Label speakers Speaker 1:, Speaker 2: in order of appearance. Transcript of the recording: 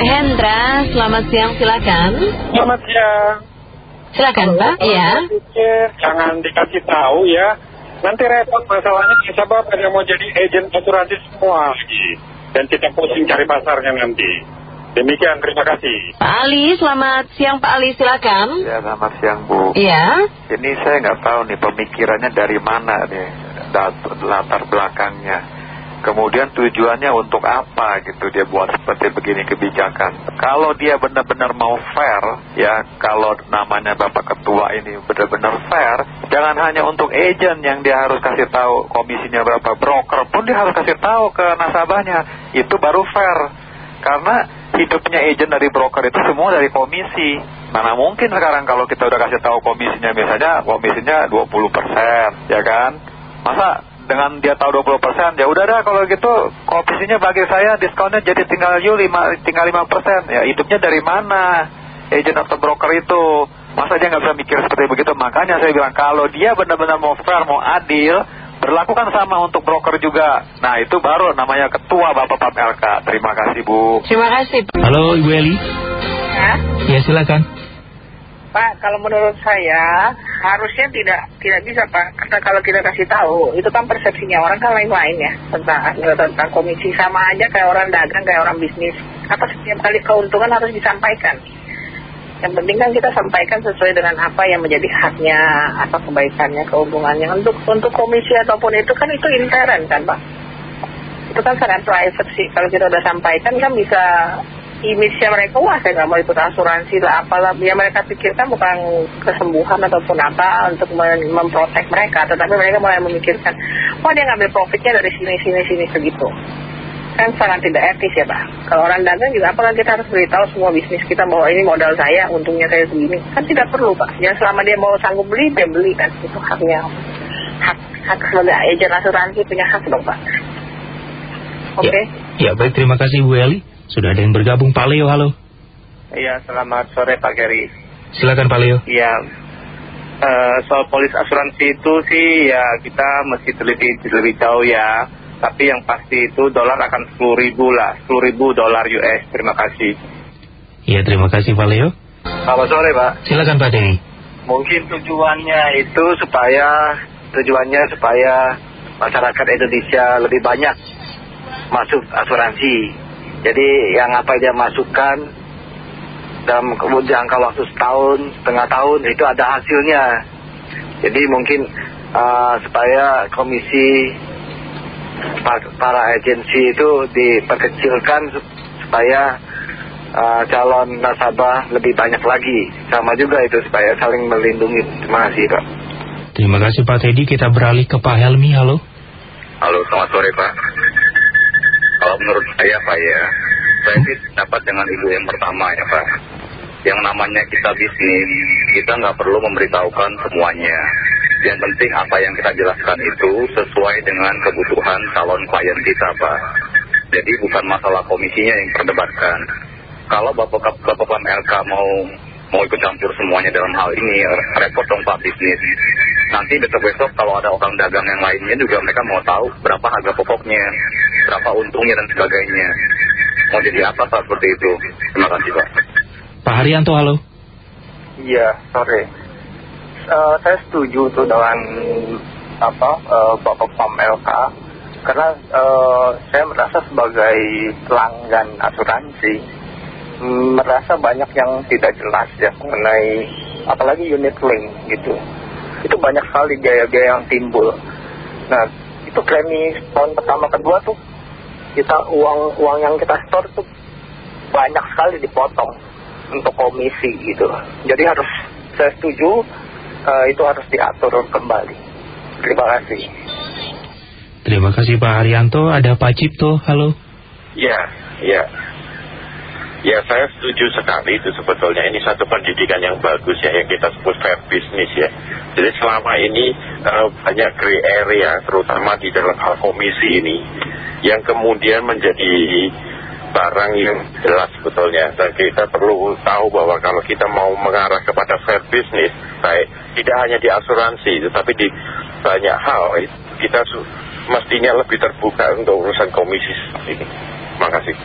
Speaker 1: Pak Hendra, selamat siang silakan.
Speaker 2: Selamat siang.
Speaker 1: Silakan Pak, iya.
Speaker 2: Jangan dikasih tahu ya. Nanti repot masalahnya siapa pada mau jadi agen asuransi semua lagi. Dan kita pusing cari pasarnya nanti. Demikian, terima kasih.
Speaker 1: Pak Ali, selamat siang Pak Ali, silakan.
Speaker 3: Ya, selamat siang Bu.
Speaker 1: Iya.
Speaker 3: Ini saya nggak tahu nih pemikirannya dari mana nih latar belakangnya. Kemudian tujuannya untuk apa gitu dia buat seperti begini kebijakan. Kalau dia benar-benar mau fair, ya kalau namanya Bapak Ketua ini benar-benar fair, jangan hanya untuk agent yang dia harus kasih tahu komisinya berapa, broker pun dia harus kasih tahu ke nasabahnya. Itu baru fair. Karena hidupnya agent dari broker itu semua dari komisi. Mana mungkin sekarang kalau kita udah kasih tahu komisinya misalnya komisinya 20% ya kan. Masa dengan dia tahu 20% ya udah dah kalau gitu komisinya bagi saya diskonnya jadi tinggal you 5, tinggal 5% ya hidupnya dari mana? Agent atau broker itu. Masa dia nggak bisa mikir seperti begitu? Makanya saya bilang kalau dia benar-benar mau fair mau adil berlakukan sama untuk broker juga. Nah itu baru namanya ketua Bapak Pak LK terima kasih Bu.
Speaker 1: Terima kasih.
Speaker 4: Halo Ibu Eli.
Speaker 5: Ya?
Speaker 4: Ya silakan.
Speaker 5: Pak, kalau menurut saya harusnya tidak tidak bisa Pak, karena kalau kita kasih tahu itu kan persepsinya orang kan lain-lain ya tentang tentang komisi sama aja kayak orang dagang kayak orang bisnis. Apa setiap kali keuntungan harus disampaikan? Yang penting kan kita sampaikan sesuai dengan apa yang menjadi haknya, apa kebaikannya, keuntungannya. Untuk untuk komisi ataupun itu kan itu intern kan Pak. Itu kan sangat private sih. Kalau kita udah sampaikan kan bisa image mereka wah saya nggak mau ikut asuransi lah. Apalah ya mereka pikirkan bukan kesembuhan ataupun apa untuk memprotek mereka. Tetapi mereka mulai memikirkan wah dia ngambil profitnya dari sini sini sini segitu. Kan sangat tidak etis ya pak. Kalau orang dagang juga apakah kita harus beritahu semua bisnis kita bahwa ini modal saya untungnya saya segini? Kan tidak perlu pak. Ya selama dia mau sanggup beli dia beli kan. Itu haknya. Hak hak sebagai agen asuransi punya hak dong pak. Oke? Okay?
Speaker 4: ya, ya baik. Terima kasih Bu Eli sudah ada yang bergabung Pak Leo, halo.
Speaker 6: Iya, selamat sore Pak Geri.
Speaker 4: Silakan Pak Leo.
Speaker 6: Iya, uh, soal polis asuransi itu sih ya kita mesti teliti lebih jauh ya. Tapi yang pasti itu dolar akan 10 ribu lah, 10 ribu dolar US. Terima kasih.
Speaker 4: Iya, terima kasih Pak Leo.
Speaker 6: Selamat sore Pak.
Speaker 4: Silakan Pak Denny.
Speaker 6: Mungkin tujuannya itu supaya, tujuannya supaya masyarakat Indonesia lebih banyak masuk asuransi jadi yang apa dia masukkan dalam jangka waktu setahun, setengah tahun itu ada hasilnya. Jadi mungkin uh, supaya komisi para agensi itu diperkecilkan supaya uh, calon nasabah lebih banyak lagi. Sama juga itu supaya saling melindungi. Terima kasih Pak.
Speaker 4: Terima kasih Pak Teddy. Kita beralih ke Pak Helmi. Halo.
Speaker 7: Halo, selamat sore Pak. Menurut saya Pak ya, saya sih dapat dengan ibu yang pertama ya Pak. Yang namanya kita bisnis, kita nggak perlu memberitahukan semuanya. Yang penting apa yang kita jelaskan itu sesuai dengan kebutuhan calon klien kita Pak. Jadi bukan masalah komisinya yang perdebatkan. Kalau Bapak Bapak LK mau mau ikut campur semuanya dalam hal ini, repot dong Pak bisnis. Nanti besok-besok kalau ada orang dagang yang lainnya juga mereka mau tahu berapa harga pokoknya, berapa untungnya dan sebagainya. Mau jadi apa Pak seperti itu? Terima kasih Pak.
Speaker 4: Pak Haryanto, halo.
Speaker 8: Iya, sore. Uh, saya setuju tuh dengan apa uh, Bapak Pam LK karena uh, saya merasa sebagai pelanggan asuransi merasa banyak yang tidak jelas ya mengenai apalagi unit link gitu itu banyak sekali gaya-gaya yang timbul. Nah itu premis tahun pertama kedua tuh kita uang uang yang kita store tuh banyak sekali dipotong untuk komisi gitu. Jadi harus saya setuju uh, itu harus diatur kembali. Terima kasih.
Speaker 4: Terima kasih Pak Haryanto. Ada Pak Cipto. Halo.
Speaker 2: Ya ya Ya saya setuju sekali itu sebetulnya ini satu pendidikan yang bagus ya yang kita sebut fair business ya. Jadi selama ini uh, banyak gray area terutama di dalam hal komisi ini yang kemudian menjadi barang yang jelas sebetulnya dan kita perlu tahu bahwa kalau kita mau mengarah kepada fair business baik tidak hanya di asuransi tetapi di banyak hal kita mestinya lebih terbuka untuk urusan komisi ini. Terima kasih.